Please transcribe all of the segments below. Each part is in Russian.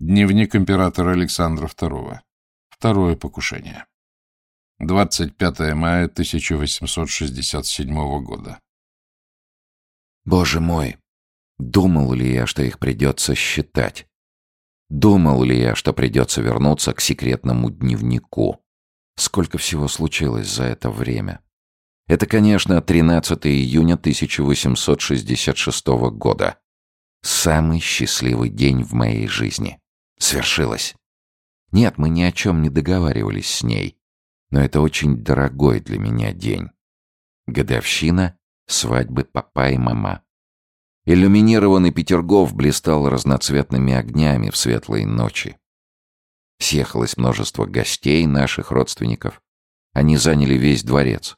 Дневник императора Александра II. Второе покушение. 25 мая 1867 года. Боже мой, думал ли я, что их придется считать? Думал ли я, что придется вернуться к секретному дневнику? Сколько всего случилось за это время? Это, конечно, 13 июня 1866 года. Самый счастливый день в моей жизни. Свершилось. Нет, мы ни о чем не договаривались с ней. Но это очень дорогой для меня день. Годовщина свадьбы папа и мама. Иллюминированный Петергоф блистал разноцветными огнями в светлой ночи. Съехалось множество гостей, наших родственников. Они заняли весь дворец.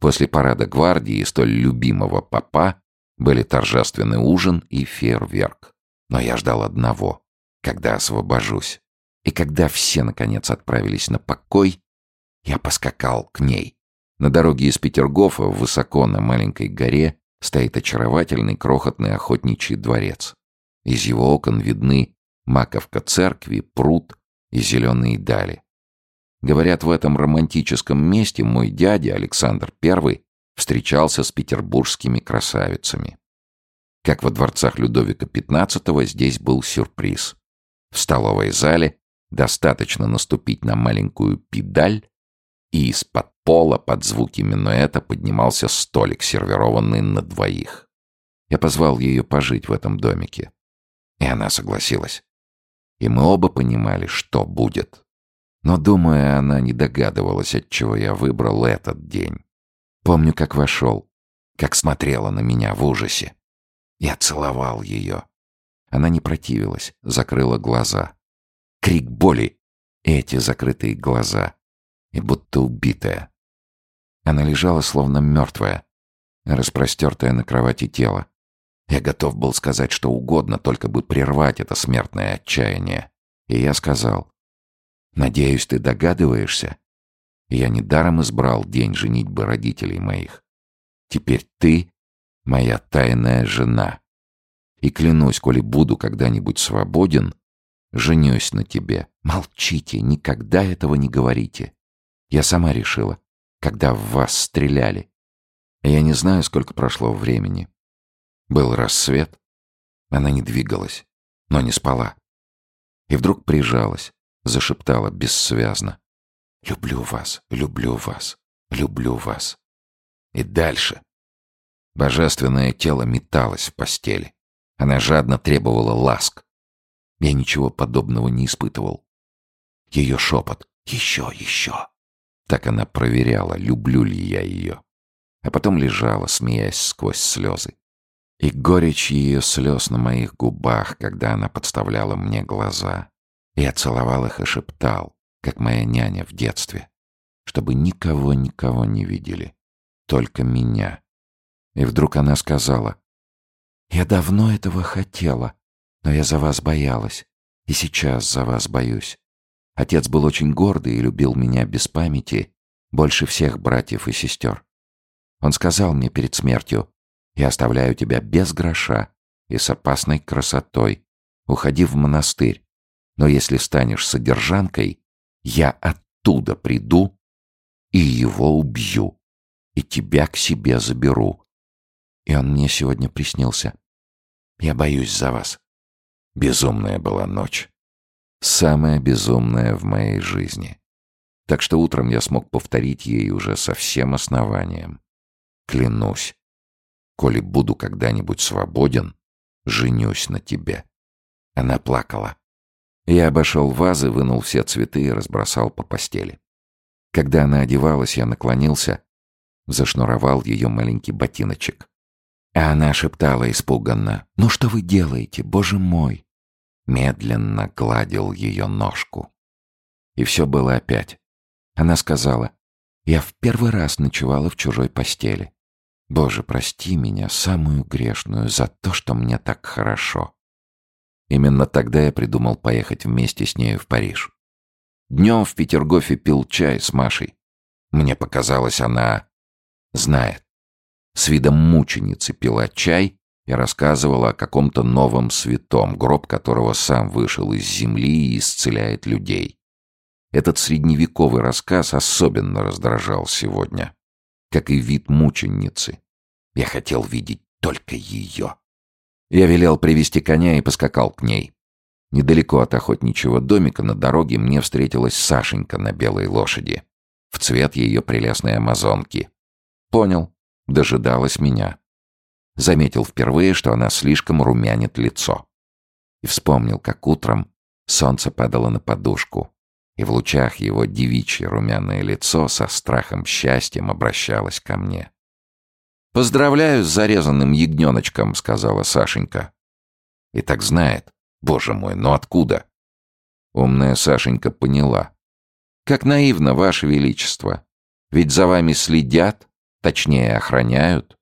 После парада гвардии столь любимого папа были торжественный ужин и фейерверк. Но я ждал одного, когда освобожусь. И когда все, наконец, отправились на покой, я поскакал к ней. На дороге из Петергофа, высоко на маленькой горе, стоит очаровательный крохотный охотничий дворец. Из его окон видны маковка церкви, пруд и зеленые дали. Говорят, в этом романтическом месте мой дядя Александр I встречался с петербургскими красавицами. Как во дворцах Людовика XV здесь был сюрприз. В столовой зале достаточно наступить на маленькую педаль, и из-под пола под звуки минуэта поднимался столик, сервированный на двоих. Я позвал ее пожить в этом домике. И она согласилась и мы оба понимали, что будет. Но, думая, она не догадывалась, от чего я выбрал этот день. Помню, как вошел, как смотрела на меня в ужасе. Я целовал ее. Она не противилась, закрыла глаза. Крик боли, эти закрытые глаза, и будто убитая. Она лежала, словно мертвая, распростертая на кровати тело. Я готов был сказать что угодно, только бы прервать это смертное отчаяние. И я сказал, «Надеюсь, ты догадываешься? Я недаром избрал день женитьбы родителей моих. Теперь ты — моя тайная жена. И клянусь, коли буду когда-нибудь свободен, женюсь на тебе. Молчите, никогда этого не говорите. Я сама решила, когда в вас стреляли. Я не знаю, сколько прошло времени. Был рассвет. Она не двигалась, но не спала. И вдруг прижалась, зашептала бессвязно. «Люблю вас, люблю вас, люблю вас». И дальше. Божественное тело металось в постели. Она жадно требовала ласк. Я ничего подобного не испытывал. Ее шепот «Еще, еще». Так она проверяла, люблю ли я ее. А потом лежала, смеясь сквозь слезы. И горечь ее слез на моих губах, когда она подставляла мне глаза. Я целовал их и шептал, как моя няня в детстве, чтобы никого-никого не видели, только меня. И вдруг она сказала, «Я давно этого хотела, но я за вас боялась, и сейчас за вас боюсь. Отец был очень гордый и любил меня без памяти, больше всех братьев и сестер. Он сказал мне перед смертью, я оставляю тебя без гроша и с опасной красотой. Уходи в монастырь. Но если станешь содержанкой, я оттуда приду и его убью, и тебя к себе заберу. И он мне сегодня приснился. Я боюсь за вас. Безумная была ночь. Самая безумная в моей жизни. Так что утром я смог повторить ей уже со всем основанием. Клянусь, Коли буду когда-нибудь свободен, женюсь на тебе». Она плакала. Я обошел вазы, вынул все цветы и разбросал по постели. Когда она одевалась, я наклонился, зашнуровал ее маленький ботиночек. А она шептала испуганно. «Ну что вы делаете, боже мой?» Медленно гладил ее ножку. И все было опять. Она сказала, «Я в первый раз ночевала в чужой постели. Боже, прости меня, самую грешную, за то, что мне так хорошо. Именно тогда я придумал поехать вместе с нею в Париж. Днем в Петергофе пил чай с Машей. Мне показалось, она знает. С видом мученицы пила чай Я рассказывал о каком-то новом святом, гроб которого сам вышел из земли и исцеляет людей. Этот средневековый рассказ особенно раздражал сегодня, как и вид мученицы. Я хотел видеть только ее. Я велел привести коня и поскакал к ней. Недалеко от охотничьего домика на дороге мне встретилась Сашенька на белой лошади. В цвет ее прелестной амазонки. Понял, дожидалась меня. Заметил впервые, что она слишком румянит лицо. И вспомнил, как утром солнце падало на подушку, и в лучах его девичье румяное лицо со страхом счастьем обращалось ко мне. «Поздравляю с зарезанным ягненочком», — сказала Сашенька. И так знает. Боже мой, но откуда? Умная Сашенька поняла. Как наивно, Ваше Величество. Ведь за вами следят, точнее охраняют.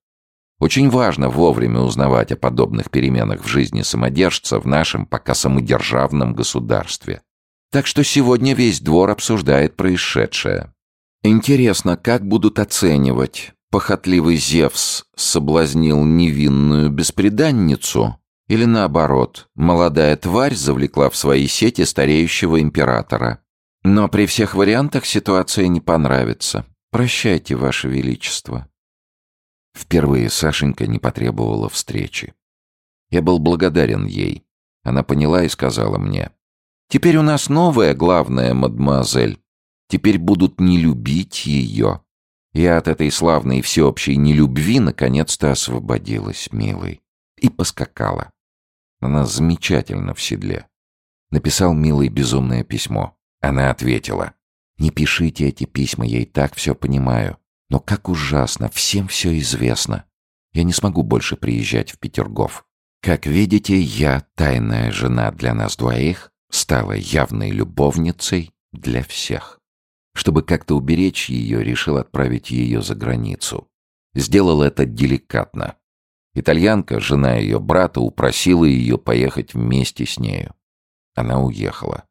Очень важно вовремя узнавать о подобных переменах в жизни самодержца в нашем пока самодержавном государстве. Так что сегодня весь двор обсуждает происшедшее. Интересно, как будут оценивать? Похотливый Зевс соблазнил невинную беспреданницу? Или наоборот, молодая тварь завлекла в свои сети стареющего императора? Но при всех вариантах ситуация не понравится. Прощайте, Ваше Величество. Впервые Сашенька не потребовала встречи. Я был благодарен ей. Она поняла и сказала мне. «Теперь у нас новая главная мадемуазель. Теперь будут не любить ее». Я от этой славной всеобщей нелюбви наконец-то освободилась, милый. И поскакала. Она замечательно в седле. Написал милой безумное письмо. Она ответила. «Не пишите эти письма, я и так все понимаю. Но как ужасно, всем все известно. Я не смогу больше приезжать в Петергоф. Как видите, я, тайная жена для нас двоих, стала явной любовницей для всех. Чтобы как-то уберечь ее, решил отправить ее за границу. Сделал это деликатно. Итальянка, жена ее брата, упросила ее поехать вместе с нею. Она уехала.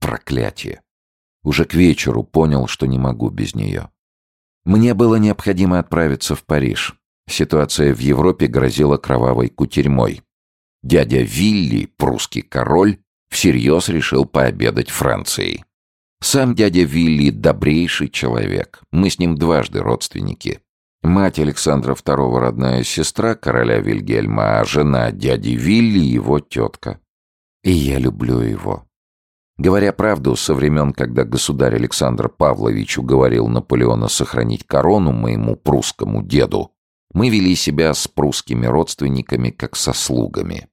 Проклятие. Уже к вечеру понял, что не могу без нее. Мне было необходимо отправиться в Париж. Ситуация в Европе грозила кровавой кутерьмой. Дядя Вилли, прусский король, всерьез решил пообедать Францией. Сам дядя Вилли – добрейший человек. Мы с ним дважды родственники. Мать Александра II – родная сестра короля Вильгельма, а жена дяди Вилли – его тетка. И я люблю его. Говоря правду, со времен, когда государь Александр Павлович уговорил Наполеона сохранить корону моему прусскому деду, мы вели себя с прусскими родственниками как со слугами.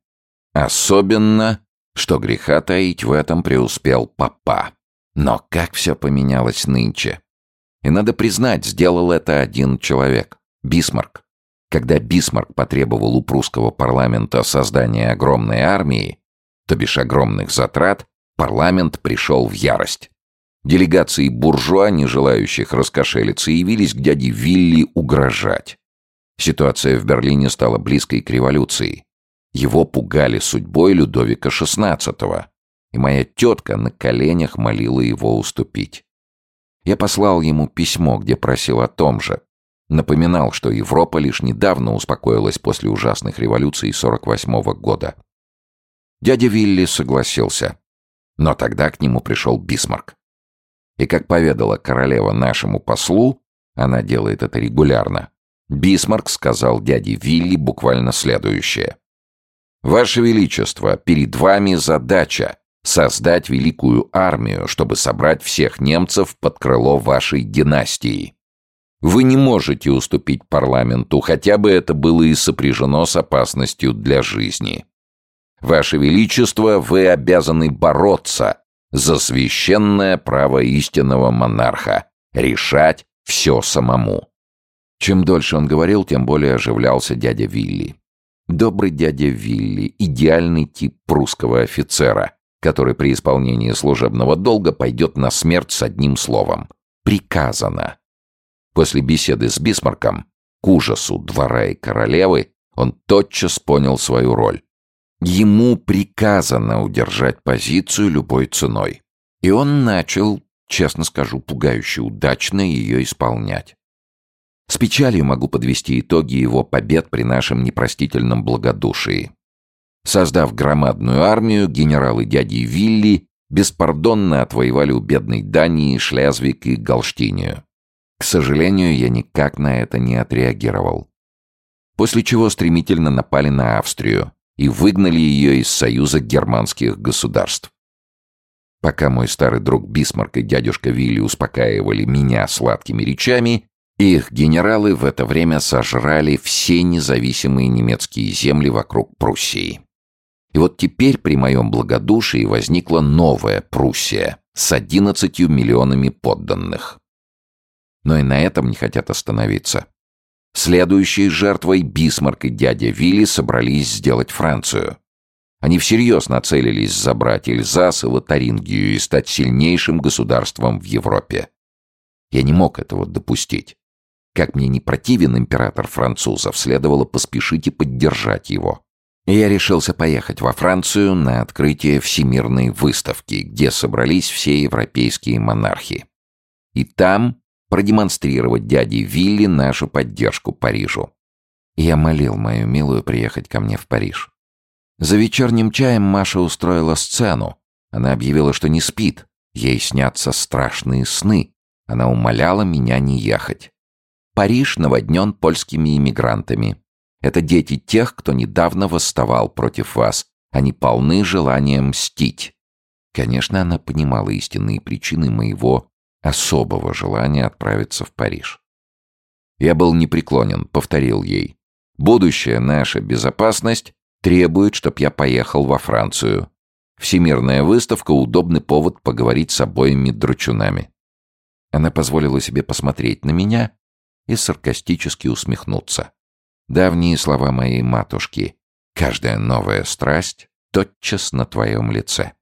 Особенно, что греха таить в этом преуспел папа. Но как все поменялось нынче. И надо признать, сделал это один человек – Бисмарк. Когда Бисмарк потребовал у прусского парламента создания огромной армии, то бишь огромных затрат, Парламент пришел в ярость. Делегации буржуа, не желающих раскошелиться, явились к дяде Вилли угрожать. Ситуация в Берлине стала близкой к революции. Его пугали судьбой Людовика XVI, и моя тетка на коленях молила его уступить. Я послал ему письмо, где просил о том же. Напоминал, что Европа лишь недавно успокоилась после ужасных революций 48 -го года. Дядя Вилли согласился. Но тогда к нему пришел Бисмарк. И как поведала королева нашему послу, она делает это регулярно, Бисмарк сказал дяде Вилли буквально следующее. «Ваше Величество, перед вами задача создать великую армию, чтобы собрать всех немцев под крыло вашей династии. Вы не можете уступить парламенту, хотя бы это было и сопряжено с опасностью для жизни. Ваше Величество, вы обязаны бороться за священное право истинного монарха, решать все самому. Чем дольше он говорил, тем более оживлялся дядя Вилли. Добрый дядя Вилли, идеальный тип прусского офицера, который при исполнении служебного долга пойдет на смерть с одним словом. Приказано. После беседы с Бисмарком, к ужасу двора и королевы, он тотчас понял свою роль. Ему приказано удержать позицию любой ценой. И он начал, честно скажу, пугающе удачно ее исполнять. С печалью могу подвести итоги его побед при нашем непростительном благодушии. Создав громадную армию, генералы дяди Вилли беспардонно отвоевали у бедной Дании Шлязвик и Галштинию. К сожалению, я никак на это не отреагировал. После чего стремительно напали на Австрию и выгнали ее из союза германских государств. Пока мой старый друг Бисмарк и дядюшка Вилли успокаивали меня сладкими речами, их генералы в это время сожрали все независимые немецкие земли вокруг Пруссии. И вот теперь при моем благодушии возникла новая Пруссия с 11 миллионами подданных. Но и на этом не хотят остановиться. Следующей жертвой Бисмарк и дядя Вилли собрались сделать Францию. Они всерьез нацелились забрать Эльзас и Лотарингию и стать сильнейшим государством в Европе. Я не мог этого допустить. Как мне не противен император французов, следовало поспешить и поддержать его. Я решился поехать во Францию на открытие Всемирной выставки, где собрались все европейские монархи. И там продемонстрировать дяде Вилли нашу поддержку Парижу. Я молил мою милую приехать ко мне в Париж. За вечерним чаем Маша устроила сцену. Она объявила, что не спит. Ей снятся страшные сны. Она умоляла меня не ехать. Париж наводнен польскими иммигрантами. Это дети тех, кто недавно восставал против вас. Они полны желанием мстить. Конечно, она понимала истинные причины моего особого желания отправиться в Париж. Я был непреклонен, повторил ей. Будущая наша безопасность требует, чтоб я поехал во Францию. Всемирная выставка — удобный повод поговорить с обоими дручунами. Она позволила себе посмотреть на меня и саркастически усмехнуться. Давние слова моей матушки. Каждая новая страсть тотчас на твоем лице.